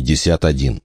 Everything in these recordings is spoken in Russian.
51.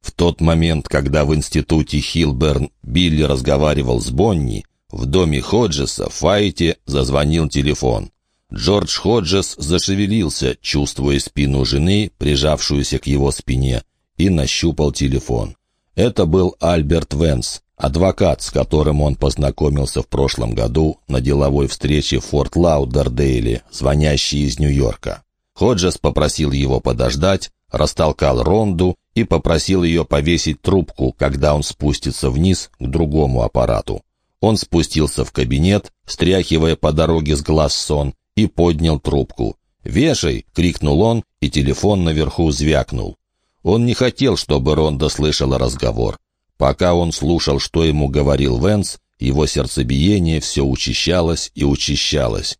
В тот момент, когда в институте Хилберн Билли разговаривал с Бонни, в доме Ходжеса в Файте зазвонил телефон. Джордж Ходжес зашевелился, чувствуя спину жены, прижавшуюся к его спине, и нащупал телефон. Это был Альберт Венс, адвокат, с которым он познакомился в прошлом году на деловой встрече в Форт Лаудердейле, звонящий из Нью-Йорка. Ходжес попросил его подождать, растолкал Ронду и попросил ее повесить трубку, когда он спустится вниз к другому аппарату. Он спустился в кабинет, стряхивая по дороге с глаз сон, и поднял трубку. «Вешай!» — крикнул он, и телефон наверху звякнул. Он не хотел, чтобы Ронда слышала разговор. Пока он слушал, что ему говорил Венс, его сердцебиение все учащалось и учащалось.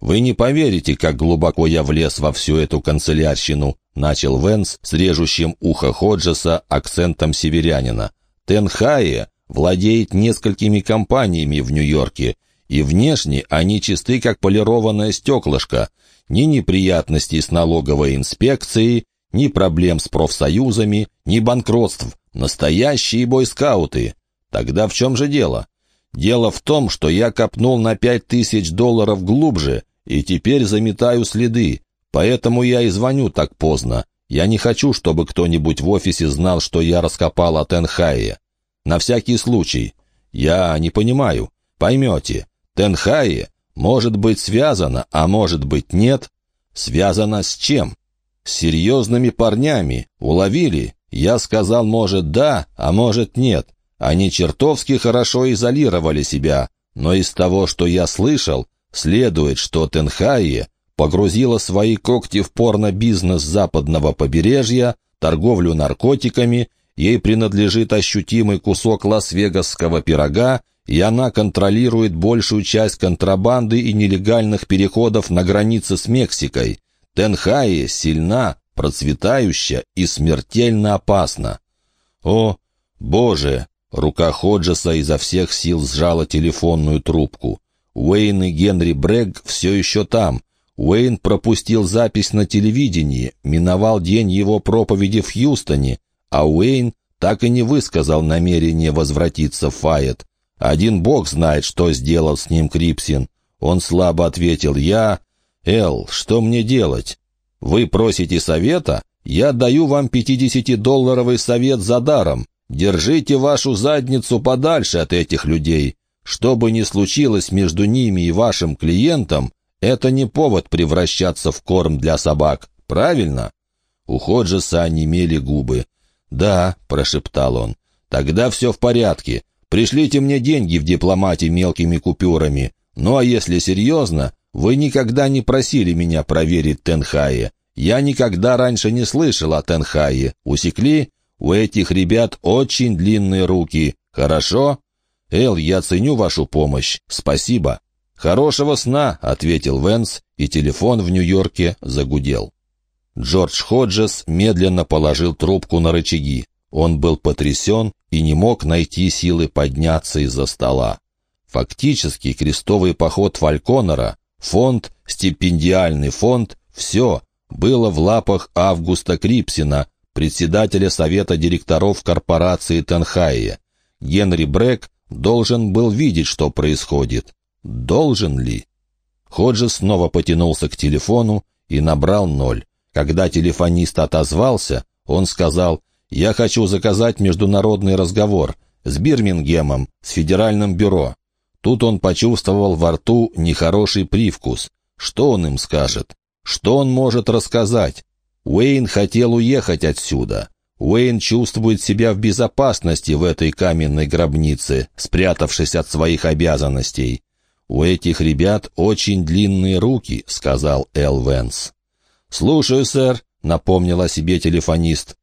«Вы не поверите, как глубоко я влез во всю эту канцелярщину», — начал Венс с режущим ухо Ходжеса акцентом северянина. «Тенхае владеет несколькими компаниями в Нью-Йорке, и внешне они чисты, как полированное стеклышко. Ни неприятностей с налоговой инспекцией, ни проблем с профсоюзами, ни банкротств. Настоящие бойскауты. Тогда в чем же дело? Дело в том, что я копнул на пять тысяч долларов глубже и теперь заметаю следы. Поэтому я и звоню так поздно. Я не хочу, чтобы кто-нибудь в офисе знал, что я раскопал от Энхайя. На всякий случай. Я не понимаю. Поймете, Тенхайе может быть связано, а может быть нет. Связано с чем? С серьезными парнями. Уловили? Я сказал, может, да, а может, нет. Они чертовски хорошо изолировали себя. Но из того, что я слышал, следует, что Тенхайе погрузила свои когти в порно-бизнес западного побережья, торговлю наркотиками, ей принадлежит ощутимый кусок лас-вегасского пирога, и она контролирует большую часть контрабанды и нелегальных переходов на границе с Мексикой. Тенхае сильна, процветающая и смертельно опасна. О, Боже! Рука Ходжеса изо всех сил сжала телефонную трубку. Уэйн и Генри Брегг все еще там. Уэйн пропустил запись на телевидении, миновал день его проповеди в Хьюстоне, а Уэйн так и не высказал намерение возвратиться в Файет. Один бог знает, что сделал с ним Крипсин. Он слабо ответил «Я...» «Эл, что мне делать? Вы просите совета? Я даю вам 50-долларовый совет за даром. Держите вашу задницу подальше от этих людей. Что бы ни случилось между ними и вашим клиентом, это не повод превращаться в корм для собак, правильно?» У Ходжеса онемели губы. «Да», — прошептал он, — «тогда все в порядке. Пришлите мне деньги в дипломате мелкими купюрами. Ну а если серьезно, вы никогда не просили меня проверить Тенхае. Я никогда раньше не слышал о Тенхае. Усекли? У этих ребят очень длинные руки. Хорошо? «Эл, я ценю вашу помощь. Спасибо». «Хорошего сна», — ответил Венс, и телефон в Нью-Йорке загудел. Джордж Ходжес медленно положил трубку на рычаги. Он был потрясен и не мог найти силы подняться из-за стола. Фактически крестовый поход Фальконера, фонд, стипендиальный фонд, все было в лапах Августа Крипсина, председателя совета директоров корпорации Тенхайе. Генри Брэк должен был видеть, что происходит. Должен ли? Ходжес снова потянулся к телефону и набрал ноль. Когда телефонист отозвался, он сказал, «Я хочу заказать международный разговор с Бирмингемом, с Федеральным бюро». Тут он почувствовал во рту нехороший привкус. Что он им скажет? Что он может рассказать? Уэйн хотел уехать отсюда. Уэйн чувствует себя в безопасности в этой каменной гробнице, спрятавшись от своих обязанностей. «У этих ребят очень длинные руки», — сказал Эл Венс. «Слушаю, сэр», — напомнил о себе телефонист.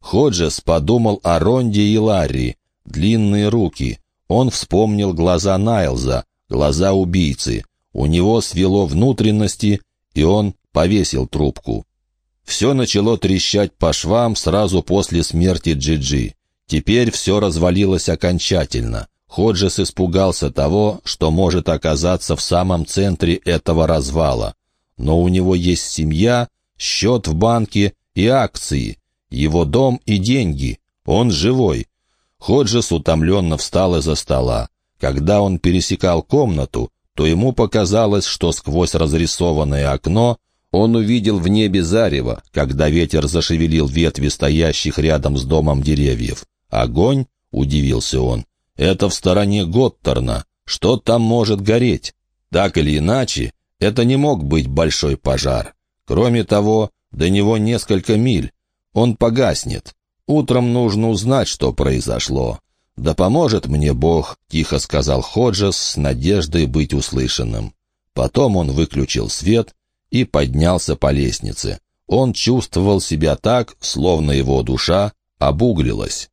Ходжес подумал о Ронде и Ларри. Длинные руки. Он вспомнил глаза Найлза, глаза убийцы. У него свело внутренности, и он повесил трубку. Все начало трещать по швам сразу после смерти Джиджи. Теперь все развалилось окончательно. Ходжес испугался того, что может оказаться в самом центре этого развала. Но у него есть семья, счет в банке и акции. Его дом и деньги. Он живой. Ходжес утомленно встал из-за стола. Когда он пересекал комнату, то ему показалось, что сквозь разрисованное окно он увидел в небе зарево, когда ветер зашевелил ветви стоящих рядом с домом деревьев. «Огонь?» — удивился он. «Это в стороне Готтерна. Что там может гореть?» Так или иначе, это не мог быть большой пожар. Кроме того, до него несколько миль. Он погаснет. Утром нужно узнать, что произошло. «Да поможет мне Бог», — тихо сказал Ходжес с надеждой быть услышанным. Потом он выключил свет и поднялся по лестнице. Он чувствовал себя так, словно его душа обуглилась.